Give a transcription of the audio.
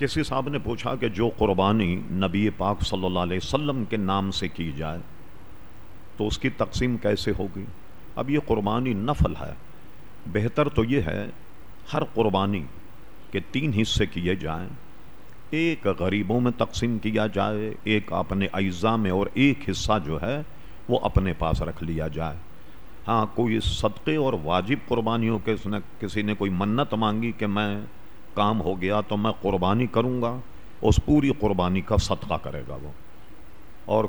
کسی صاحب نے پوچھا کہ جو قربانی نبی پاک صلی اللہ علیہ وسلم کے نام سے کی جائے، تو اس کی تقسیم کیسے ہوگی؟ اب یہ قربانی نفل ہے۔ بہتر تو یہ ہے، ہر قربانی کے تین حصے کیے جائیں۔ ایک غریبوں میں تقسیم کیا جائے، ایک اپنے اعضاء میں اور ایک حصہ جو ہے، وہ اپنے پاس رکھ لیا جائے۔ ہاں کوئی صدقے اور واجب قربانیوں کے اس نے کسی نے کوئی منت مانگی کہ میں کام ہو گیا تو میں قربانی کروں گا، اس پوری قربانی کا صدقہ کرے گا وہ۔ اور